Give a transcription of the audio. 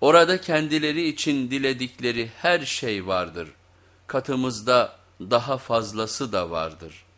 Orada kendileri için diledikleri her şey vardır. Katımızda daha fazlası da vardır.''